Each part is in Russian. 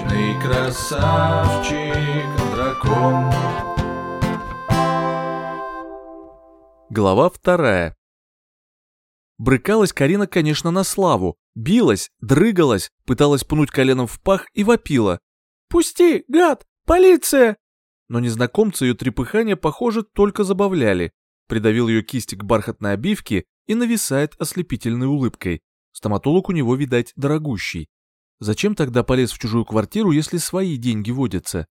Вечный красавчик, дракон. Глава вторая. Брыкалась Карина, конечно, на славу. Билась, дрыгалась, пыталась пнуть коленом в пах и вопила. «Пусти, гад! Полиция!» Но незнакомцы ее трепыхания, похоже, только забавляли. Придавил ее кисть к бархатной обивке и нависает ослепительной улыбкой. Стоматолог у него, видать, дорогущий. Зачем тогда полез в чужую квартиру, если свои деньги водятся?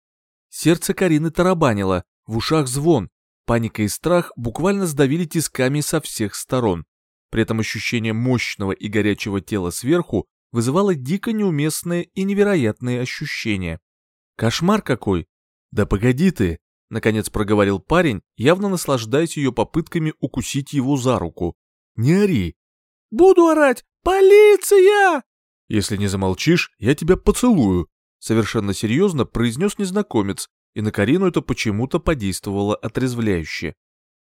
Сердце Карины тарабанило, в ушах звон, Паника и страх буквально сдавили тисками со всех сторон. При этом ощущение мощного и горячего тела сверху вызывало дико неуместные и невероятные ощущения. Кошмар какой! Да погоди ты! Наконец проговорил парень, явно наслаждаясь ее попытками укусить его за руку. Не ори! Буду орать! Полиция! Если не замолчишь, я тебя поцелую, совершенно серьезно произнес незнакомец, и на Карину это почему-то подействовало отрезвляюще.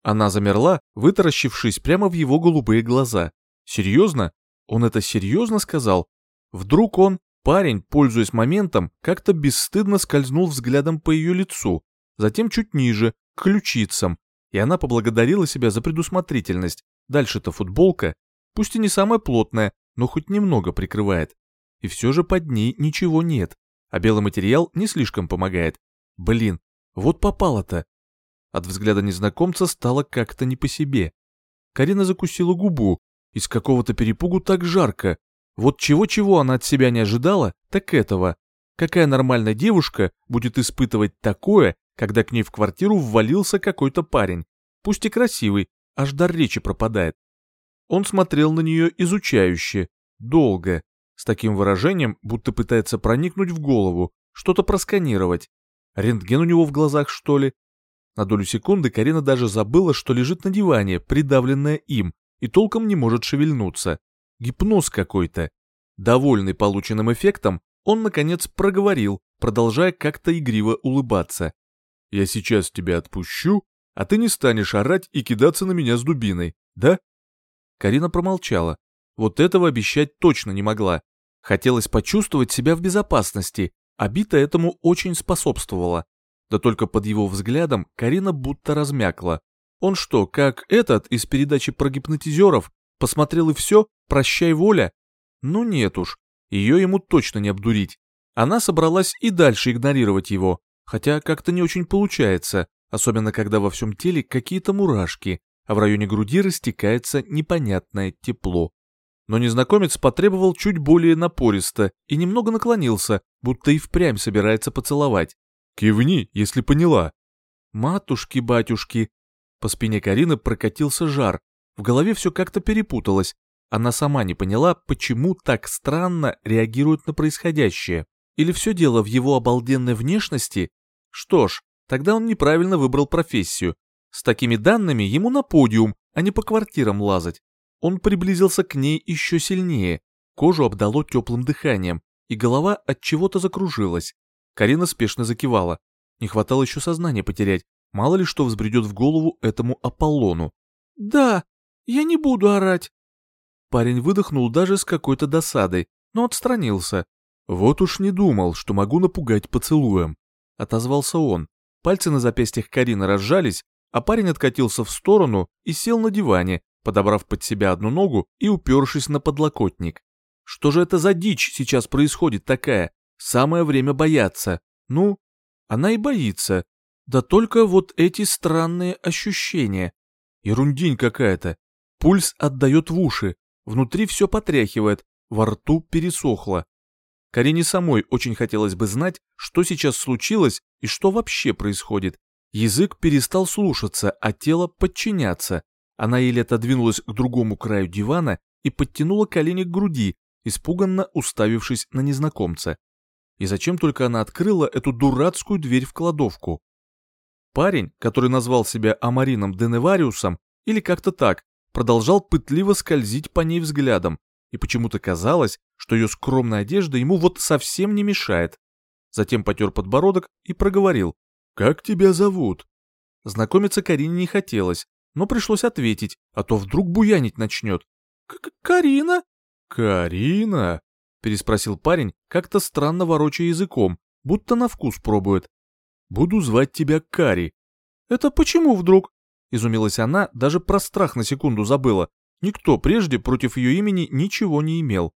Она замерла, вытаращившись прямо в его голубые глаза. Серьезно? Он это серьезно сказал? Вдруг он, парень, пользуясь моментом, как-то бесстыдно скользнул взглядом по ее лицу, затем чуть ниже, к ключицам, и она поблагодарила себя за предусмотрительность. Дальше-то футболка, пусть и не самая плотная, но хоть немного прикрывает. И все же под ней ничего нет, а белый материал не слишком помогает. Блин, вот попало-то. От взгляда незнакомца стало как-то не по себе. Карина закусила губу, из какого-то перепугу так жарко. Вот чего-чего она от себя не ожидала, так этого. Какая нормальная девушка будет испытывать такое, когда к ней в квартиру ввалился какой-то парень, пусть и красивый, аж дар речи пропадает. Он смотрел на нее изучающе, долго, с таким выражением, будто пытается проникнуть в голову, что-то просканировать. Рентген у него в глазах, что ли? На долю секунды Карина даже забыла, что лежит на диване, придавленная им, и толком не может шевельнуться. Гипноз какой-то. Довольный полученным эффектом, он, наконец, проговорил, продолжая как-то игриво улыбаться. «Я сейчас тебя отпущу, а ты не станешь орать и кидаться на меня с дубиной, да?» Карина промолчала. Вот этого обещать точно не могла. Хотелось почувствовать себя в безопасности, Обита этому очень способствовала. Да только под его взглядом Карина будто размякла. Он что, как этот из передачи про гипнотизеров, посмотрел и все, прощай воля? Ну нет уж, ее ему точно не обдурить. Она собралась и дальше игнорировать его, хотя как-то не очень получается, особенно когда во всем теле какие-то мурашки, а в районе груди растекается непонятное тепло но незнакомец потребовал чуть более напористо и немного наклонился, будто и впрямь собирается поцеловать. «Кивни, если поняла». «Матушки-батюшки». По спине Карины прокатился жар, в голове все как-то перепуталось. Она сама не поняла, почему так странно реагирует на происходящее. Или все дело в его обалденной внешности? Что ж, тогда он неправильно выбрал профессию. С такими данными ему на подиум, а не по квартирам лазать. Он приблизился к ней еще сильнее, кожу обдало теплым дыханием, и голова от чего-то закружилась. Карина спешно закивала. Не хватало еще сознания потерять, мало ли что взбредет в голову этому Аполлону. «Да, я не буду орать». Парень выдохнул даже с какой-то досадой, но отстранился. «Вот уж не думал, что могу напугать поцелуем», — отозвался он. Пальцы на запястьях Карины разжались, а парень откатился в сторону и сел на диване, подобрав под себя одну ногу и упершись на подлокотник. Что же это за дичь сейчас происходит такая? Самое время бояться. Ну, она и боится. Да только вот эти странные ощущения. Ерундинь какая-то. Пульс отдает в уши, внутри все потряхивает, во рту пересохло. Карине самой очень хотелось бы знать, что сейчас случилось и что вообще происходит. Язык перестал слушаться, а тело подчиняться. Она еле отодвинулась к другому краю дивана и подтянула колени к груди, испуганно уставившись на незнакомца. И зачем только она открыла эту дурацкую дверь в кладовку? Парень, который назвал себя Амарином Деневариусом, или как-то так, продолжал пытливо скользить по ней взглядом, и почему-то казалось, что ее скромная одежда ему вот совсем не мешает. Затем потер подбородок и проговорил. «Как тебя зовут?» Знакомиться Карине не хотелось, но пришлось ответить, а то вдруг буянить начнет. К -к «Карина?» «Карина?» переспросил парень, как-то странно ворочая языком, будто на вкус пробует. «Буду звать тебя Кари». «Это почему вдруг?» Изумилась она, даже про страх на секунду забыла. Никто прежде против ее имени ничего не имел.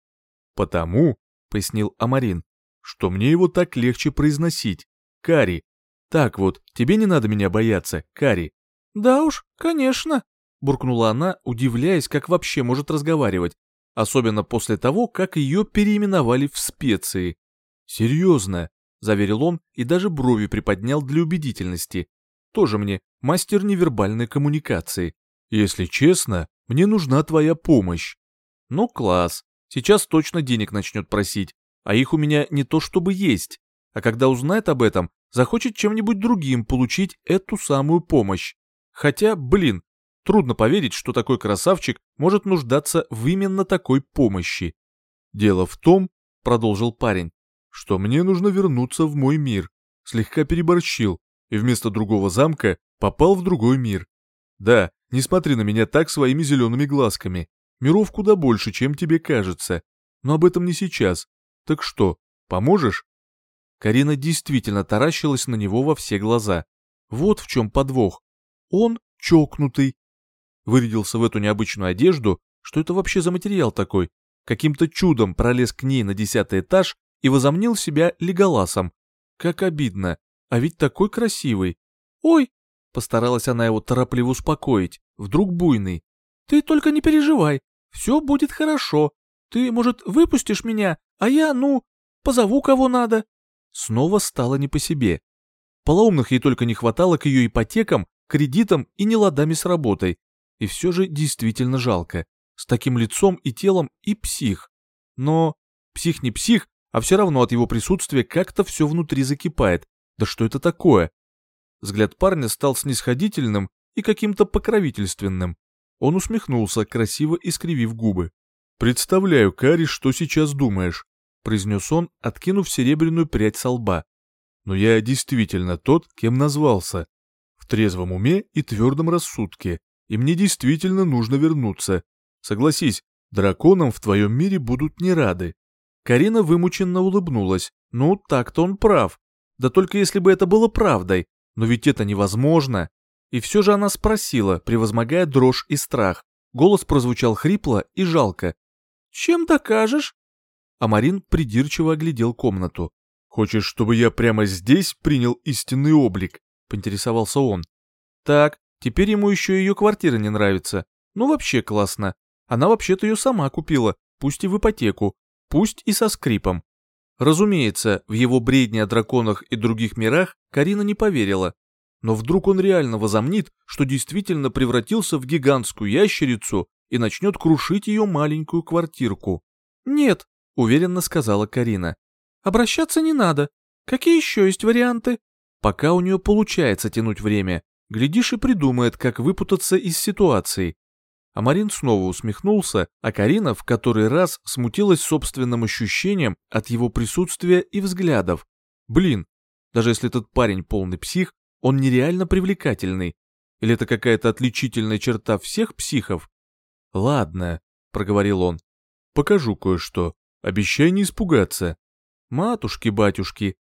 «Потому», — пояснил Амарин, — «что мне его так легче произносить. Кари. Так вот, тебе не надо меня бояться, Кари». «Да уж, конечно», — буркнула она, удивляясь, как вообще может разговаривать, особенно после того, как ее переименовали в специи. «Серьезно», — заверил он и даже брови приподнял для убедительности. «Тоже мне мастер невербальной коммуникации. Если честно, мне нужна твоя помощь». «Ну класс, сейчас точно денег начнет просить, а их у меня не то чтобы есть, а когда узнает об этом, захочет чем-нибудь другим получить эту самую помощь. Хотя, блин, Трудно поверить, что такой красавчик может нуждаться в именно такой помощи. Дело в том, продолжил парень, что мне нужно вернуться в мой мир. Слегка переборщил, и вместо другого замка попал в другой мир. Да, не смотри на меня так своими зелеными глазками. Миров куда больше, чем тебе кажется. Но об этом не сейчас. Так что, поможешь? Карина действительно таращилась на него во все глаза. Вот в чем подвох. Он чокнутый, вырядился в эту необычную одежду, что это вообще за материал такой, каким-то чудом пролез к ней на десятый этаж и возомнил себя леголасом. Как обидно, а ведь такой красивый. Ой, постаралась она его торопливо успокоить, вдруг буйный. Ты только не переживай, все будет хорошо. Ты, может, выпустишь меня, а я, ну, позову кого надо. Снова стало не по себе. Полоумных ей только не хватало к ее ипотекам, кредитам и неладами с работой. И все же действительно жалко. С таким лицом и телом и псих. Но псих не псих, а все равно от его присутствия как-то все внутри закипает. Да что это такое? Взгляд парня стал снисходительным и каким-то покровительственным. Он усмехнулся, красиво искривив губы. «Представляю, Кари, что сейчас думаешь», — произнес он, откинув серебряную прядь со лба. «Но я действительно тот, кем назвался. В трезвом уме и твердом рассудке и мне действительно нужно вернуться. Согласись, драконам в твоем мире будут не рады». Карина вымученно улыбнулась. «Ну, так-то он прав. Да только если бы это было правдой, но ведь это невозможно». И все же она спросила, превозмогая дрожь и страх. Голос прозвучал хрипло и жалко. «Чем докажешь?» А Марин придирчиво оглядел комнату. «Хочешь, чтобы я прямо здесь принял истинный облик?» — поинтересовался он. «Так, Теперь ему еще ее квартира не нравится. Ну вообще классно. Она вообще-то ее сама купила, пусть и в ипотеку, пусть и со скрипом. Разумеется, в его бредни о драконах и других мирах Карина не поверила. Но вдруг он реально возомнит, что действительно превратился в гигантскую ящерицу и начнет крушить ее маленькую квартирку. «Нет», — уверенно сказала Карина. «Обращаться не надо. Какие еще есть варианты?» Пока у нее получается тянуть время, Глядишь и придумает, как выпутаться из ситуации. А Марин снова усмехнулся, а Карина в который раз смутилась собственным ощущением от его присутствия и взглядов. Блин, даже если этот парень полный псих, он нереально привлекательный. Или это какая-то отличительная черта всех психов? Ладно, проговорил он. Покажу кое-что. Обещай не испугаться. Матушки-батюшки,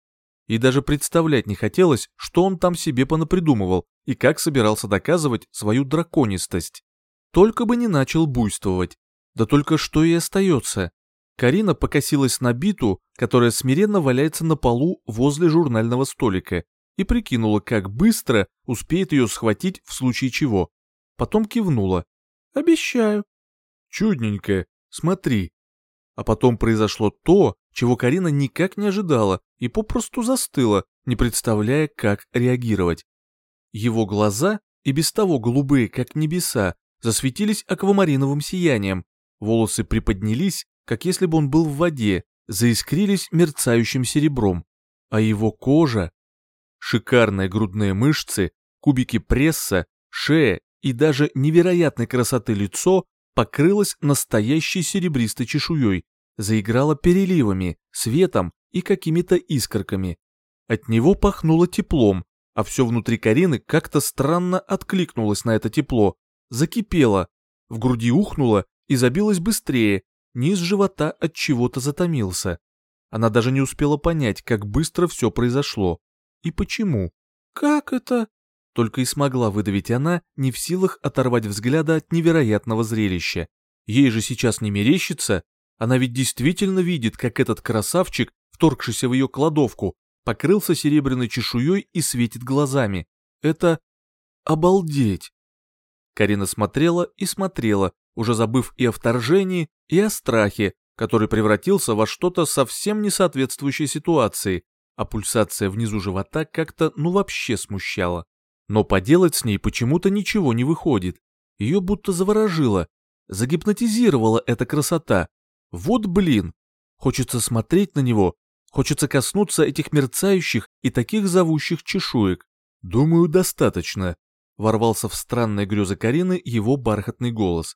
и даже представлять не хотелось, что он там себе понапридумывал и как собирался доказывать свою драконистость. Только бы не начал буйствовать. Да только что и остается. Карина покосилась на биту, которая смиренно валяется на полу возле журнального столика, и прикинула, как быстро успеет ее схватить в случае чего. Потом кивнула. «Обещаю». «Чудненько. Смотри». А потом произошло то, чего Карина никак не ожидала и попросту застыла, не представляя, как реагировать. Его глаза, и без того голубые, как небеса, засветились аквамариновым сиянием, волосы приподнялись, как если бы он был в воде, заискрились мерцающим серебром, а его кожа... Шикарные грудные мышцы, кубики пресса, шея и даже невероятной красоты лицо покрылось настоящей серебристой чешуей, заиграла переливами, светом и какими-то искорками. От него пахнуло теплом, а все внутри Карины как-то странно откликнулось на это тепло, закипело, в груди ухнуло и забилось быстрее, низ живота от чего-то затомился. Она даже не успела понять, как быстро все произошло. И почему. «Как это?» Только и смогла выдавить она, не в силах оторвать взгляда от невероятного зрелища. Ей же сейчас не мерещится. Она ведь действительно видит, как этот красавчик, вторгшийся в ее кладовку, покрылся серебряной чешуей и светит глазами. Это... обалдеть! Карина смотрела и смотрела, уже забыв и о вторжении, и о страхе, который превратился во что-то совсем не соответствующей ситуации, а пульсация внизу живота как-то ну вообще смущала. Но поделать с ней почему-то ничего не выходит. Ее будто заворожило, загипнотизировала эта красота. Вот блин! Хочется смотреть на него, хочется коснуться этих мерцающих и таких зовущих чешуек. Думаю, достаточно. Ворвался в странные грезы Карины его бархатный голос.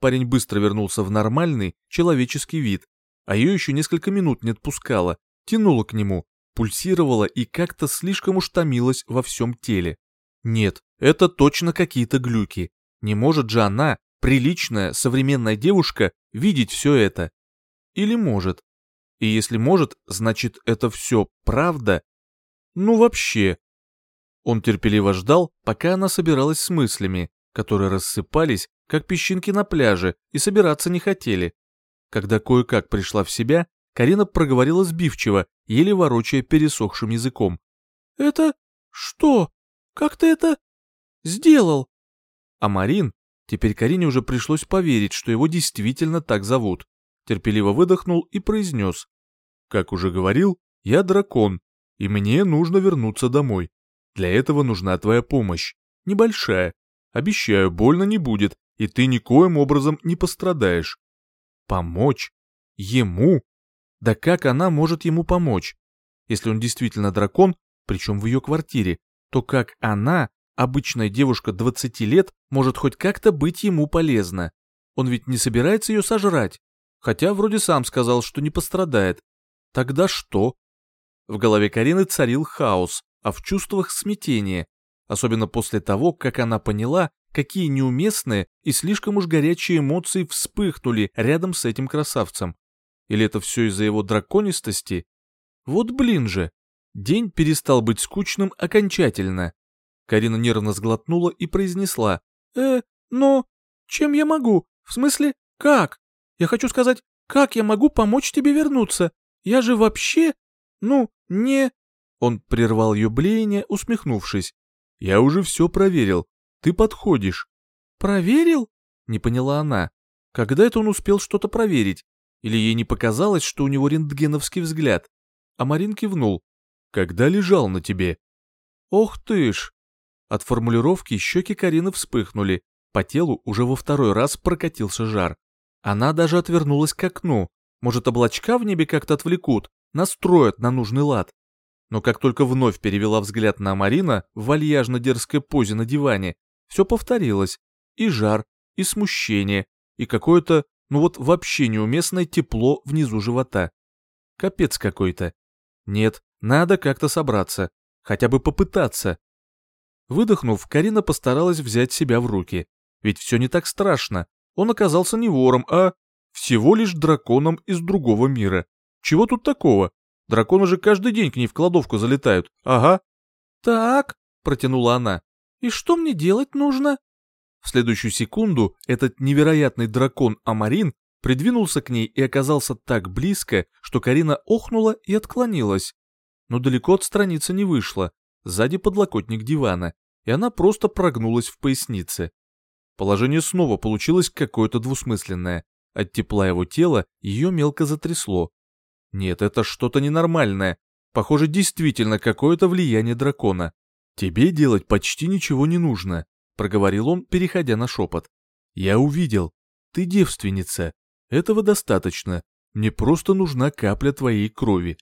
Парень быстро вернулся в нормальный, человеческий вид, а ее еще несколько минут не отпускало, тянуло к нему, пульсировала и как-то слишком уж томилась во всем теле. Нет, это точно какие-то глюки. Не может же она, приличная, современная девушка, видеть все это. Или может. И если может, значит это все правда? Ну вообще. Он терпеливо ждал, пока она собиралась с мыслями, которые рассыпались, как песчинки на пляже, и собираться не хотели. Когда кое-как пришла в себя, Карина проговорила сбивчиво, еле ворочая пересохшим языком. «Это что? Как ты это сделал?» А Марин, теперь Карине уже пришлось поверить, что его действительно так зовут, терпеливо выдохнул и произнес. «Как уже говорил, я дракон, и мне нужно вернуться домой. Для этого нужна твоя помощь. Небольшая. Обещаю, больно не будет, и ты никоим образом не пострадаешь. Помочь? Ему? Да как она может ему помочь? Если он действительно дракон, причем в ее квартире, то как она, обычная девушка 20 лет, может хоть как-то быть ему полезна? Он ведь не собирается ее сожрать. Хотя вроде сам сказал, что не пострадает. Тогда что? В голове Карины царил хаос, а в чувствах смятение. Особенно после того, как она поняла, какие неуместные и слишком уж горячие эмоции вспыхнули рядом с этим красавцем. Или это все из-за его драконистости? Вот блин же. День перестал быть скучным окончательно. Карина нервно сглотнула и произнесла. «Э, но чем я могу? В смысле, как? Я хочу сказать, как я могу помочь тебе вернуться? Я же вообще, ну, не...» Он прервал ее блеяние, усмехнувшись. «Я уже все проверил. Ты подходишь». «Проверил?» — не поняла она. Когда это он успел что-то проверить? Или ей не показалось, что у него рентгеновский взгляд? А Марин кивнул. «Когда лежал на тебе?» «Ох ты ж!» От формулировки щеки Карины вспыхнули. По телу уже во второй раз прокатился жар. Она даже отвернулась к окну. Может, облачка в небе как-то отвлекут, настроят на нужный лад. Но как только вновь перевела взгляд на Марина в вальяжно-дерзкой позе на диване, все повторилось. И жар, и смущение, и какое-то, ну вот вообще неуместное тепло внизу живота. Капец какой-то. Нет, надо как-то собраться, хотя бы попытаться. Выдохнув, Карина постаралась взять себя в руки. Ведь все не так страшно. Он оказался не вором, а всего лишь драконом из другого мира. Чего тут такого? Драконы же каждый день к ней в кладовку залетают. Ага. Так, протянула она. И что мне делать нужно? В следующую секунду этот невероятный дракон Амарин придвинулся к ней и оказался так близко, что Карина охнула и отклонилась. Но далеко отстраниться не вышло. Сзади подлокотник дивана, и она просто прогнулась в пояснице. Положение снова получилось какое-то двусмысленное. От тепла его тела ее мелко затрясло. Нет, это что-то ненормальное. Похоже, действительно какое-то влияние дракона. «Тебе делать почти ничего не нужно», — проговорил он, переходя на шепот. «Я увидел. Ты девственница. Этого достаточно. Мне просто нужна капля твоей крови».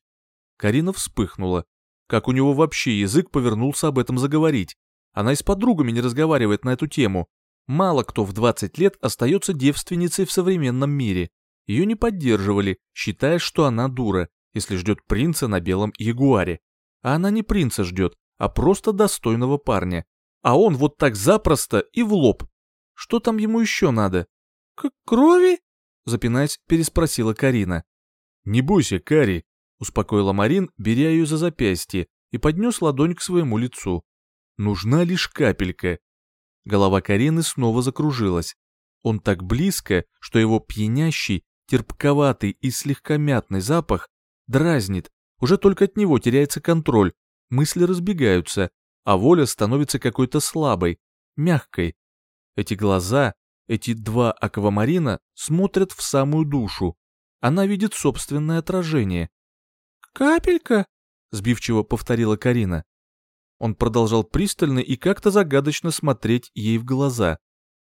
Карина вспыхнула. Как у него вообще язык повернулся об этом заговорить? Она и с подругами не разговаривает на эту тему. Мало кто в 20 лет остается девственницей в современном мире. Ее не поддерживали, считая, что она дура, если ждет принца на белом ягуаре. А она не принца ждет, а просто достойного парня. А он вот так запросто и в лоб. Что там ему еще надо? К крови? запинаясь, переспросила Карина. «Не бойся, Кари», — успокоила Марин, беря ее за запястье, и поднес ладонь к своему лицу. «Нужна лишь капелька». Голова Карины снова закружилась. Он так близко, что его пьянящий, терпковатый и слегка мятный запах дразнит, уже только от него теряется контроль, мысли разбегаются, а воля становится какой-то слабой, мягкой. Эти глаза, эти два аквамарина смотрят в самую душу. Она видит собственное отражение. «Капелька?» — сбивчиво повторила Карина. Он продолжал пристально и как-то загадочно смотреть ей в глаза.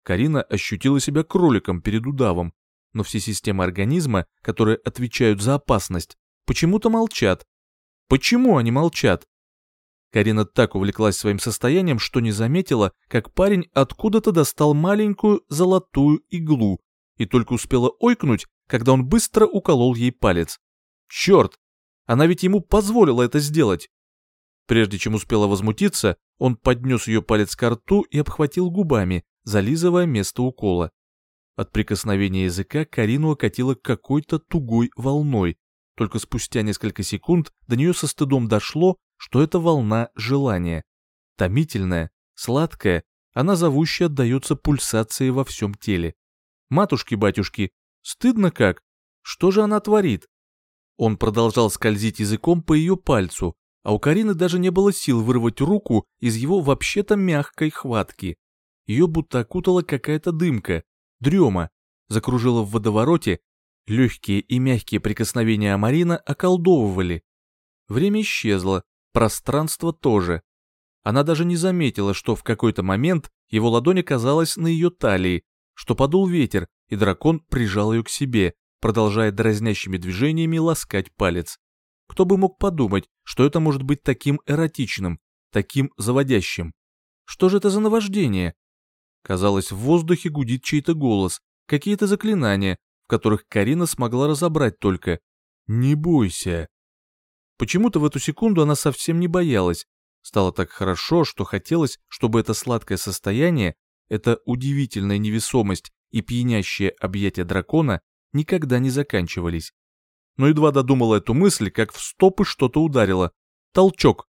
Карина ощутила себя кроликом перед удавом, но все системы организма, которые отвечают за опасность, почему-то молчат. Почему они молчат? Карина так увлеклась своим состоянием, что не заметила, как парень откуда-то достал маленькую золотую иглу и только успела ойкнуть, когда он быстро уколол ей палец. Черт! Она ведь ему позволила это сделать. Прежде чем успела возмутиться, он поднес ее палец к рту и обхватил губами, зализывая место укола. От прикосновения языка Карину окатило какой-то тугой волной. Только спустя несколько секунд до нее со стыдом дошло, что это волна желания. Томительная, сладкая, она зовуще отдается пульсации во всем теле. Матушки-батюшки, стыдно как? Что же она творит? Он продолжал скользить языком по ее пальцу, а у Карины даже не было сил вырвать руку из его вообще-то мягкой хватки. Ее будто окутала какая-то дымка, дрема, закружила в водовороте, легкие и мягкие прикосновения Марина околдовывали. Время исчезло, пространство тоже. Она даже не заметила, что в какой-то момент его ладонь оказалась на ее талии, что подул ветер, и дракон прижал ее к себе, продолжая дразнящими движениями ласкать палец. Кто бы мог подумать, что это может быть таким эротичным, таким заводящим? Что же это за наваждение? Казалось, в воздухе гудит чей-то голос, какие-то заклинания, в которых Карина смогла разобрать только «Не бойся». Почему-то в эту секунду она совсем не боялась. Стало так хорошо, что хотелось, чтобы это сладкое состояние, эта удивительная невесомость и пьянящее объятие дракона никогда не заканчивались. Но едва додумала эту мысль, как в стопы что-то ударило. Толчок.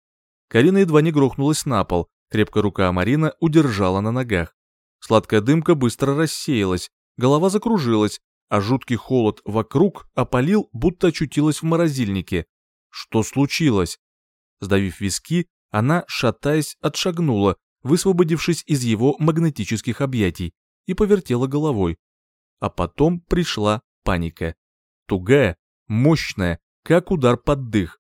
Карина едва не грохнулась на пол, крепкая рука Марина удержала на ногах. Сладкая дымка быстро рассеялась, голова закружилась, а жуткий холод вокруг опалил, будто очутилась в морозильнике. Что случилось? Сдавив виски, она, шатаясь, отшагнула, высвободившись из его магнетических объятий, и повертела головой. А потом пришла паника. Тугая, мощная, как удар под дых.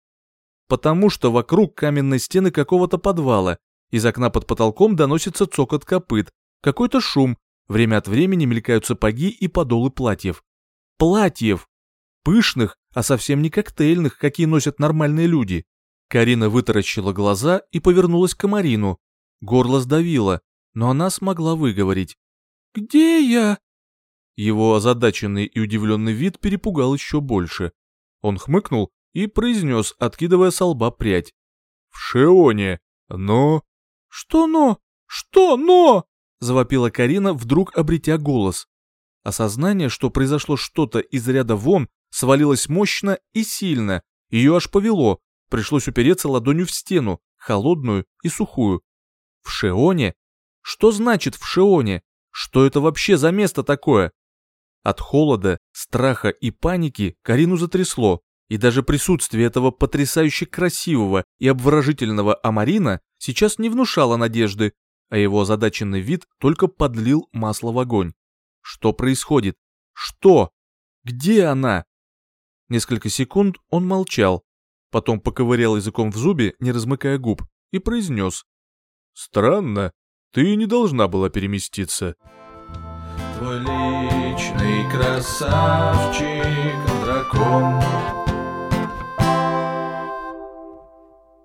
Потому что вокруг каменной стены какого-то подвала, из окна под потолком доносится цокот копыт, какой-то шум, время от времени мелькают сапоги и подолы платьев. Платьев! Пышных, а совсем не коктейльных, какие носят нормальные люди. Карина вытаращила глаза и повернулась к Марину. Горло сдавило, но она смогла выговорить. «Где я?» Его озадаченный и удивленный вид перепугал еще больше. Он хмыкнул и произнес, откидывая со лба прядь. «В Шеоне, но...» «Что но? Что но?» завопила Карина, вдруг обретя голос. Осознание, что произошло что-то из ряда вон, свалилось мощно и сильно, ее аж повело, пришлось упереться ладонью в стену, холодную и сухую. В Шеоне? Что значит в Шеоне? Что это вообще за место такое? От холода, страха и паники Карину затрясло, и даже присутствие этого потрясающе красивого и обворожительного Амарина сейчас не внушало надежды, а его озадаченный вид только подлил масло в огонь. Что происходит? Что? Где она? Несколько секунд он молчал, потом поковырял языком в зубе, не размыкая губ, и произнес. «Странно, ты не должна была переместиться». Твой личный красавчик, дракон